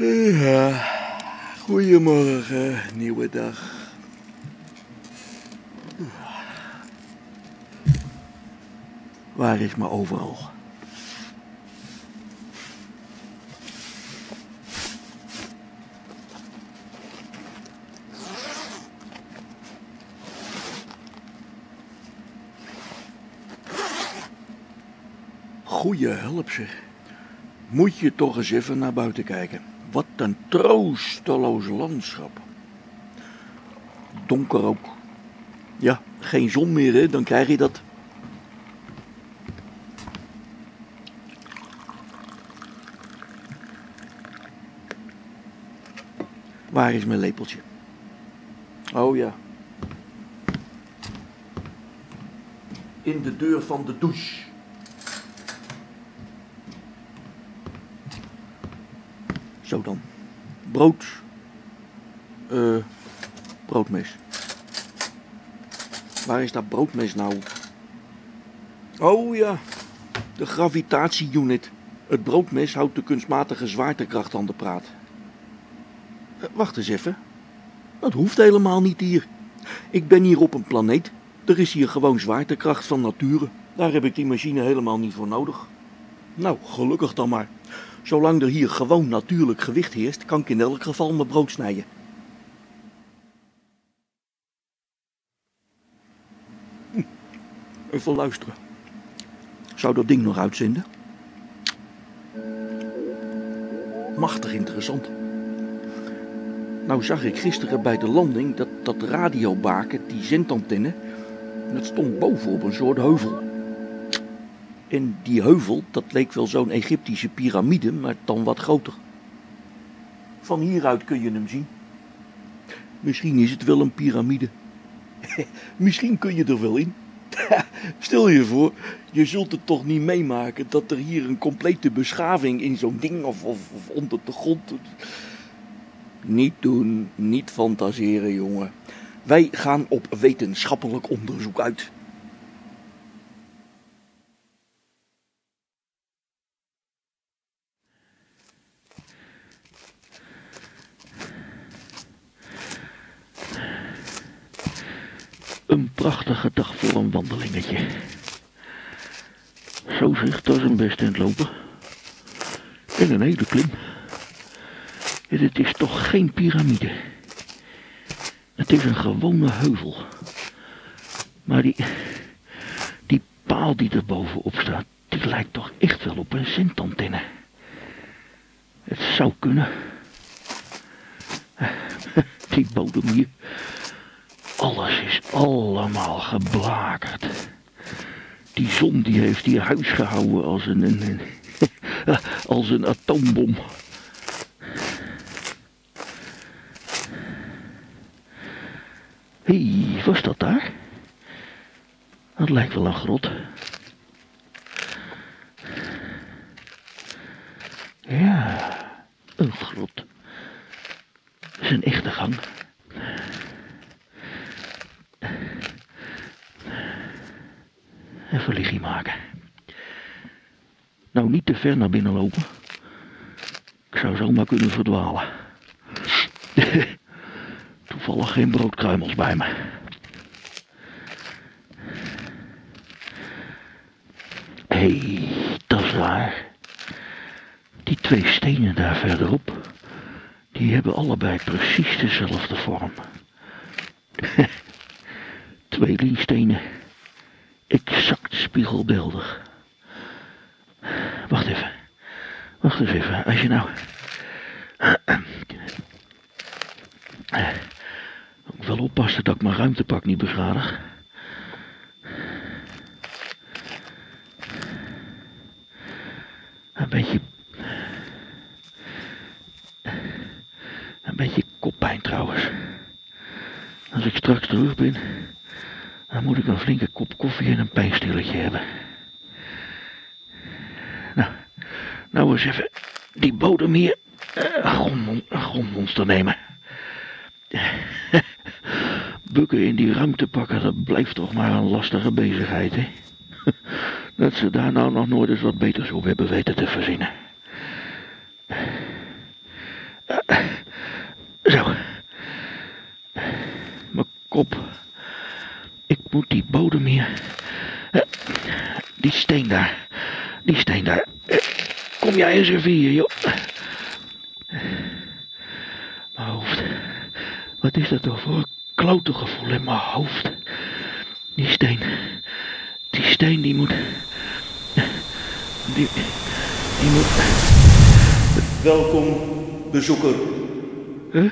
Ja, goedemorgen, nieuwe dag. Waar is mijn overal? Goeie hulp zeg. Moet je toch eens even naar buiten kijken. Wat een troosteloos landschap. Donker ook. Ja, geen zon meer, hè? dan krijg je dat. Waar is mijn lepeltje? Oh ja. In de deur van de douche. Zo dan. Brood. Eh, broodmes. Waar is dat broodmes nou? Oh ja, de gravitatie-unit. Het broodmes houdt de kunstmatige zwaartekracht aan de praat. Eh, wacht eens even. Dat hoeft helemaal niet hier. Ik ben hier op een planeet. Er is hier gewoon zwaartekracht van nature. Daar heb ik die machine helemaal niet voor nodig. Nou, gelukkig dan maar. Zolang er hier gewoon natuurlijk gewicht heerst, kan ik in elk geval mijn brood snijden. Hm, Even luisteren. Zou dat ding nog uitzenden? Machtig interessant. Nou zag ik gisteren bij de landing dat dat radiobaken, die zendantenne, dat stond boven op een soort heuvel. En die heuvel, dat leek wel zo'n Egyptische piramide, maar dan wat groter. Van hieruit kun je hem zien. Misschien is het wel een piramide. Misschien kun je er wel in. Stel je voor, je zult het toch niet meemaken dat er hier een complete beschaving in zo'n ding of, of, of onder de grond. Niet doen, niet fantaseren, jongen. Wij gaan op wetenschappelijk onderzoek uit. Een prachtige dag voor een wandelingetje. Zo zeg, dat is een best eind lopen. En een hele klim. Het is toch geen piramide. Het is een gewone heuvel. Maar die, die paal die er bovenop staat, die lijkt toch echt wel op een zendantenne. Het zou kunnen. Die bodem hier. Alles is allemaal geblakerd. Die zon die heeft hier huis gehouden als een, als een atoombom. Hé, hey, was dat daar? Dat lijkt wel een grot. Ja, een grot. Dat is een echte gang. Even liggie maken. Nou, niet te ver naar binnen lopen. Ik zou zomaar kunnen verdwalen. Toevallig geen broodkruimels bij me. Hé, hey, dat is waar. Die twee stenen daar verderop, die hebben allebei precies dezelfde vorm. Tweelingstenen, exact spiegelbeeldig. Wacht even, wacht eens even, als je nou... Ik wel oppassen dat ik mijn ruimtepak niet beschadig. Een beetje... Een beetje koppijn trouwens. Als ik straks terug ben, dan moet ik een flinke kop koffie en een pijnstilletje hebben. Nou, nou eens even die bodem hier uh, grondmonster nemen. Bukken in die ruimte pakken, dat blijft toch maar een lastige bezigheid, hè? dat ze daar nou nog nooit eens wat beters op hebben weten te verzinnen. Eh, zo. Mijn kop moet die bodem hier. Eh, Die steen daar. Die steen daar. Eh, Kom jij eens even hier, joh. Mijn hoofd. Wat is dat toch voor een klote gevoel in mijn hoofd? Die steen. Die steen die moet. Die. Die moet. Welkom, bezoeker. Huh?